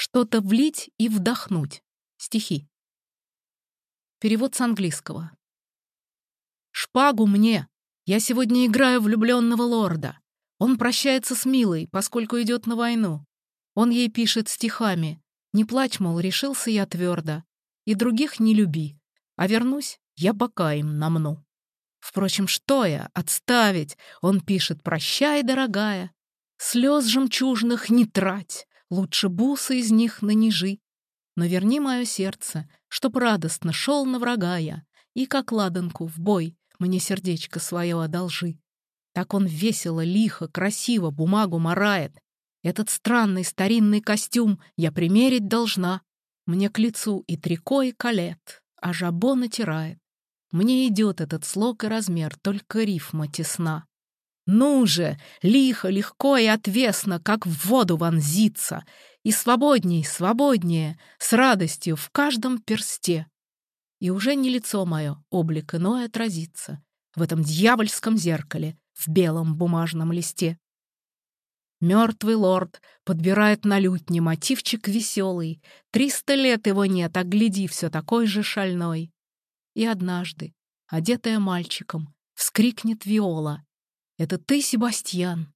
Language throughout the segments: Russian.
Что-то влить и вдохнуть. Стихи. Перевод с английского. «Шпагу мне! Я сегодня играю влюбленного лорда. Он прощается с Милой, поскольку идет на войну. Он ей пишет стихами. Не плачь, мол, решился я твердо. И других не люби. А вернусь, я бока им намну. Впрочем, что я, отставить? Он пишет «Прощай, дорогая». Слез жемчужных не трать, лучше бусы из них нанижи. Но верни мое сердце, чтоб радостно шел на врага я, и как ладанку в бой мне сердечко свое одолжи. Так он весело, лихо, красиво бумагу марает. Этот странный старинный костюм я примерить должна. Мне к лицу и трико, и калет, а жабо натирает. Мне идет этот слог и размер, только рифма тесна. Ну же, лихо, легко и отвесно, как в воду вонзиться, и свободней, свободнее, с радостью в каждом персте. И уже не лицо мое, облик иной отразится в этом дьявольском зеркале, в белом бумажном листе. Мертвый лорд подбирает на лютне мотивчик веселый. Триста лет его нет, а гляди, все такой же шальной. И однажды, одетая мальчиком, вскрикнет Виола. Это ты, Себастьян,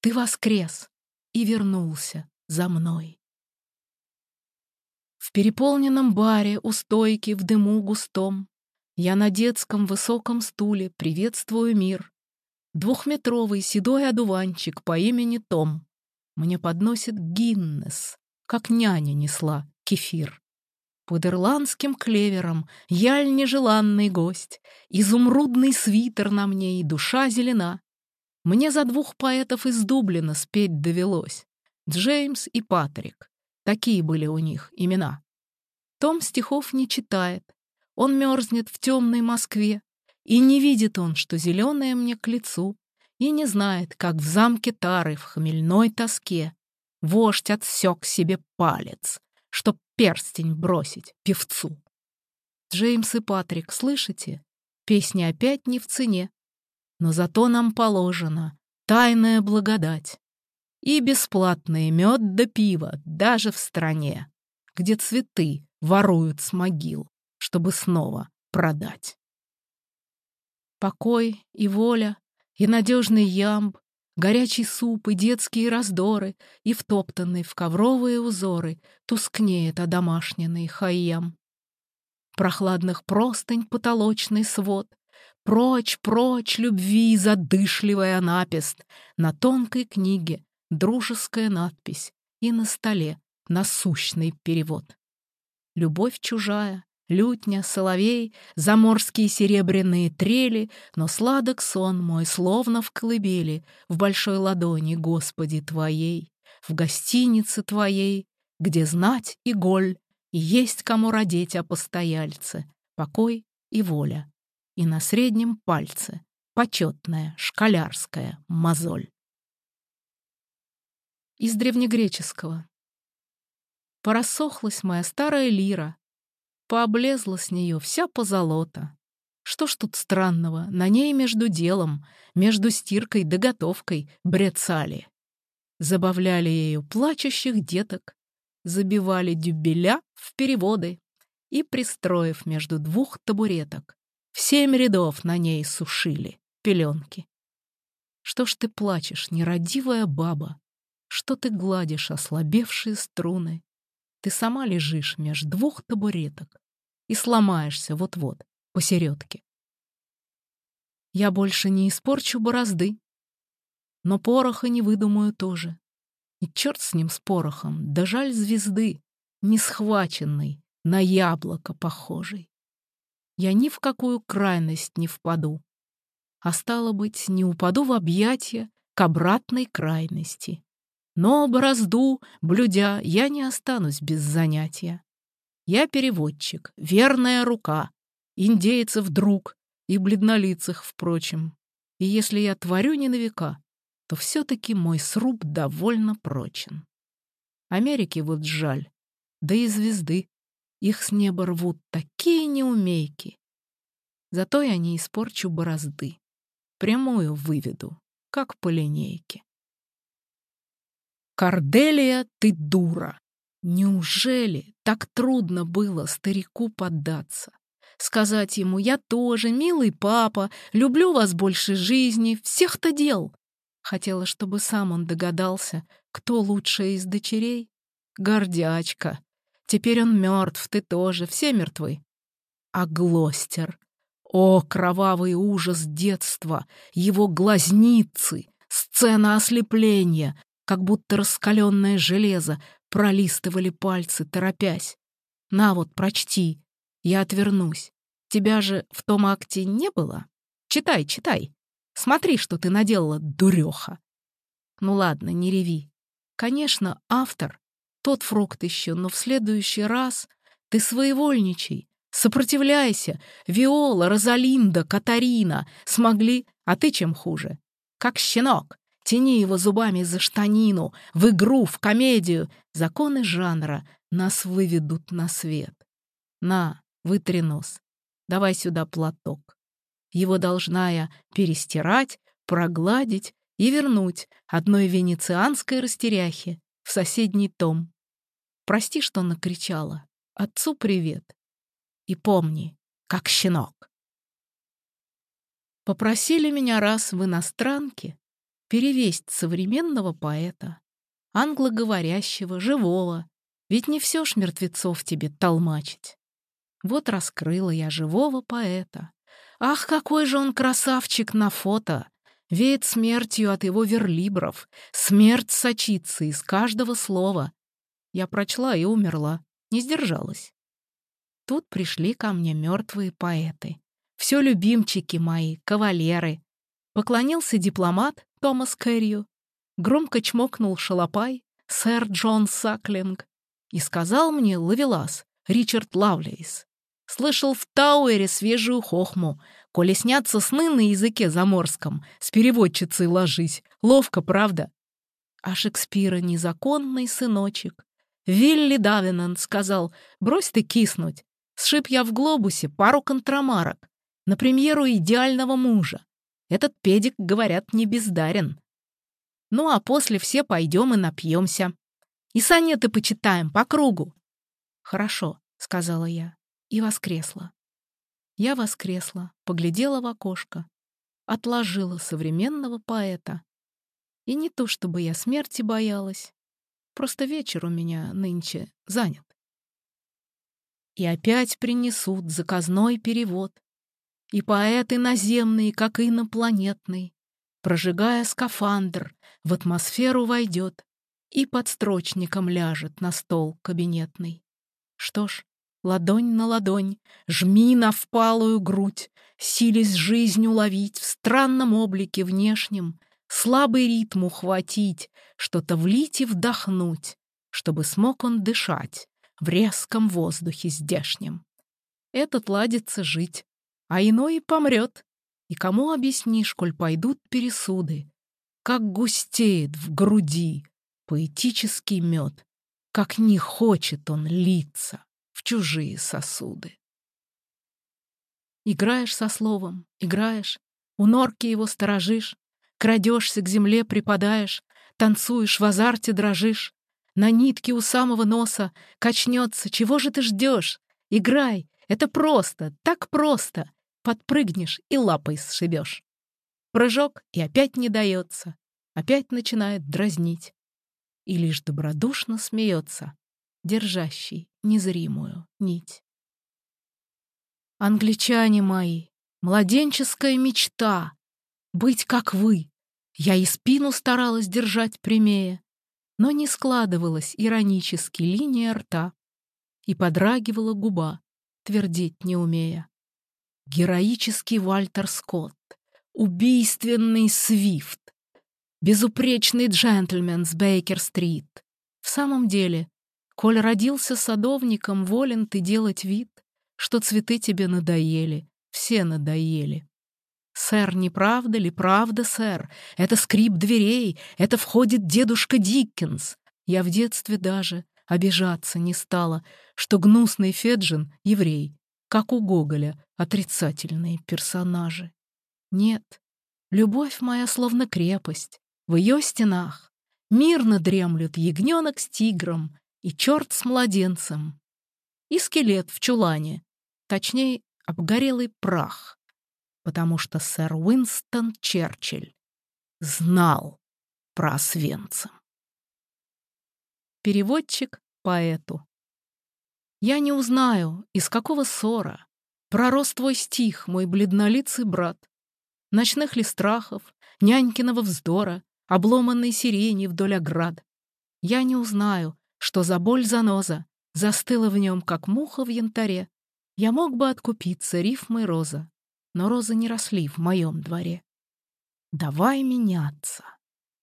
ты воскрес и вернулся за мной. В переполненном баре у стойки в дыму густом Я на детском высоком стуле приветствую мир. Двухметровый седой одуванчик по имени Том Мне подносит Гиннес, как няня несла кефир. Под ирландским клевером яль нежеланный гость, Изумрудный свитер на мне и душа зелена. Мне за двух поэтов из Дублина спеть довелось. Джеймс и Патрик. Такие были у них имена. Том стихов не читает. Он мерзнет в темной Москве. И не видит он, что зеленое мне к лицу. И не знает, как в замке Тары в хмельной тоске Вождь отсек себе палец, чтоб перстень бросить певцу. Джеймс и Патрик, слышите? Песни опять не в цене но зато нам положена тайная благодать и бесплатный мед да пиво даже в стране, где цветы воруют с могил, чтобы снова продать. Покой и воля, и надежный ямб, горячий суп и детские раздоры, и втоптанный в ковровые узоры тускнеет одомашненный хайям. Прохладных простынь потолочный свод, Прочь, прочь любви задышливая напист. На тонкой книге дружеская надпись и на столе насущный перевод. Любовь чужая, лютня, соловей, заморские серебряные трели, но сладок сон мой, словно в колыбели, в большой ладони, Господи, Твоей, в гостинице Твоей, где знать и голь, и есть кому родить о постояльце, покой и воля и на среднем пальце почетная школярская мозоль. Из древнегреческого. Порассохлась моя старая лира, пооблезла с нее вся позолота. Что ж тут странного, на ней между делом, между стиркой да готовкой брецали. Забавляли ею плачущих деток, забивали дюбеля в переводы и, пристроив между двух табуреток, в семь рядов на ней сушили пеленки. Что ж ты плачешь, нерадивая баба? Что ты гладишь ослабевшие струны? Ты сама лежишь меж двух табуреток и сломаешься вот-вот посередке. Я больше не испорчу борозды, но пороха не выдумаю тоже. И черт с ним, с порохом, да жаль звезды, не схваченной, на яблоко похожей я ни в какую крайность не впаду. А стало быть, не упаду в объятия к обратной крайности. Но борозду, блюдя, я не останусь без занятия. Я переводчик, верная рука, индейцев друг и бледнолицых, впрочем. И если я творю не на века, то все-таки мой сруб довольно прочен. Америке вот жаль, да и звезды. Их с неба рвут такие неумейки. Зато я не испорчу борозды. Прямую выведу, как по линейке. Корделия, ты дура. Неужели так трудно было старику поддаться? Сказать ему «Я тоже, милый папа, люблю вас больше жизни, всех-то дел». Хотела, чтобы сам он догадался, кто лучшая из дочерей. Гордячка. Теперь он мертв, ты тоже, все мертвы. А Глостер? О, кровавый ужас детства, его глазницы, сцена ослепления, как будто раскаленное железо, пролистывали пальцы, торопясь. На вот, прочти, я отвернусь. Тебя же в том акте не было? Читай, читай. Смотри, что ты наделала, дуреха. Ну ладно, не реви. Конечно, автор — тот фрукт еще, но в следующий раз ты своевольничай, сопротивляйся. Виола, Розалинда, Катарина смогли, а ты чем хуже? Как щенок. Тяни его зубами за штанину, в игру, в комедию. Законы жанра нас выведут на свет. На, Вытри нос. Давай сюда платок. Его должна я перестирать, прогладить и вернуть одной венецианской растеряхе в соседний том. Прости, что накричала. Отцу привет. И помни, как щенок. Попросили меня раз в иностранке перевесть современного поэта, англоговорящего, живого, ведь не все ж мертвецов тебе толмачить. Вот раскрыла я живого поэта. Ах, какой же он красавчик на фото! Веет смертью от его верлибров. Смерть сочится из каждого слова. Я прочла и умерла, не сдержалась. Тут пришли ко мне мертвые поэты. Все любимчики мои, кавалеры. Поклонился дипломат Томас Кэррию. Громко чмокнул шалопай, сэр Джон Саклинг. И сказал мне Лавелас, Ричард Лавлейс. Слышал в Тауэре свежую хохму. Коли снятся сны на языке заморском, с переводчицей ложись. Ловко, правда? А Шекспира незаконный сыночек. Вилли Давинант сказал, брось ты киснуть. Сшиб я в глобусе пару контрамарок. На премьеру идеального мужа. Этот педик, говорят, не бездарен. Ну а после все пойдем и напьемся. И сонеты почитаем по кругу. Хорошо, сказала я и воскресла. Я воскресла, поглядела в окошко, отложила современного поэта. И не то, чтобы я смерти боялась, просто вечер у меня нынче занят. И опять принесут заказной перевод, и поэты наземные, как инопланетный, прожигая скафандр, в атмосферу войдет и под строчником ляжет на стол кабинетный. Что ж, Ладонь на ладонь, жми на впалую грудь, Сились жизнь уловить в странном облике внешнем, Слабый ритм ухватить, что-то влить и вдохнуть, Чтобы смог он дышать в резком воздухе здешнем. Этот ладится жить, а иной помрет. И кому объяснишь, коль пойдут пересуды, Как густеет в груди поэтический мед, Как не хочет он литься в чужие сосуды. Играешь со словом, играешь, у норки его сторожишь, крадешься к земле, припадаешь, танцуешь, в азарте дрожишь, на нитке у самого носа качнется, чего же ты ждешь? Играй, это просто, так просто. Подпрыгнешь и лапой сшибешь. Прыжок и опять не дается, опять начинает дразнить. И лишь добродушно смеется, держащий незримую нить. Англичане мои, младенческая мечта — быть как вы. Я и спину старалась держать прямее, но не складывалась иронически линия рта и подрагивала губа, твердить не умея. Героический Вальтер Скотт, убийственный Свифт, безупречный джентльмен с Бейкер-стрит. В самом деле, Коль родился садовником, волен ты делать вид, что цветы тебе надоели, все надоели. Сэр, не правда ли, правда, сэр? Это скрип дверей, это входит дедушка Диккенс. Я в детстве даже обижаться не стала, что гнусный Феджин — еврей, как у Гоголя, отрицательные персонажи. Нет, любовь моя словно крепость, в ее стенах. Мирно дремлют ягненок с тигром, и черт с младенцем, и скелет в чулане, точнее, обгорелый прах, потому что сэр Уинстон Черчилль знал про Освенцим. Переводчик поэту. Я не узнаю, из какого ссора пророс твой стих, мой бледнолицый брат. Ночных ли страхов, нянькиного вздора, обломанной сирени вдоль оград. Я не узнаю, что за боль заноза застыла в нем, как муха в янтаре. Я мог бы откупиться рифмой роза, но розы не росли в моем дворе. Давай меняться.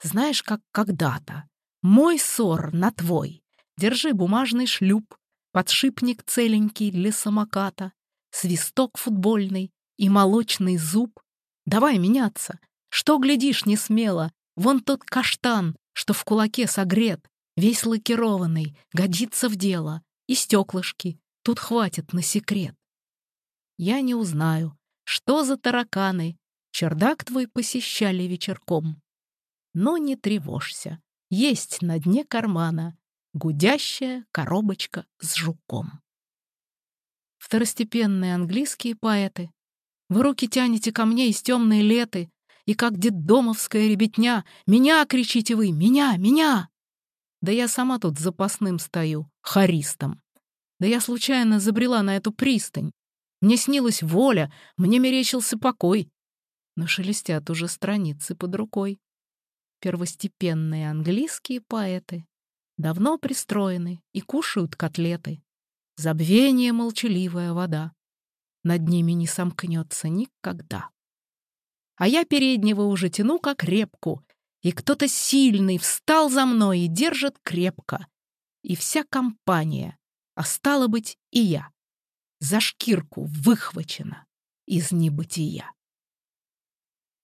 Знаешь, как когда-то. Мой ссор на твой. Держи бумажный шлюп, подшипник целенький для самоката, свисток футбольный и молочный зуб. Давай меняться. Что глядишь не смело? Вон тот каштан, что в кулаке согрет, весь лакированный, годится в дело. И стеклышки, тут хватит на секрет. Я не узнаю, что за тараканы чердак твой посещали вечерком. Но не тревожься, есть на дне кармана гудящая коробочка с жуком. Второстепенные английские поэты. Вы руки тянете ко мне из темной леты, и как детдомовская ребятня «Меня!» кричите вы, «Меня! Меня!» Да я сама тут запасным стою, харистом. Да я случайно забрела на эту пристань. Мне снилась воля, мне мерещился покой. Но шелестят уже страницы под рукой. Первостепенные английские поэты давно пристроены и кушают котлеты. Забвение — молчаливая вода. Над ними не сомкнется никогда. А я переднего уже тяну, как репку, и кто-то сильный встал за мной и держит крепко. И вся компания, а стало быть и я, за шкирку выхвачена из небытия.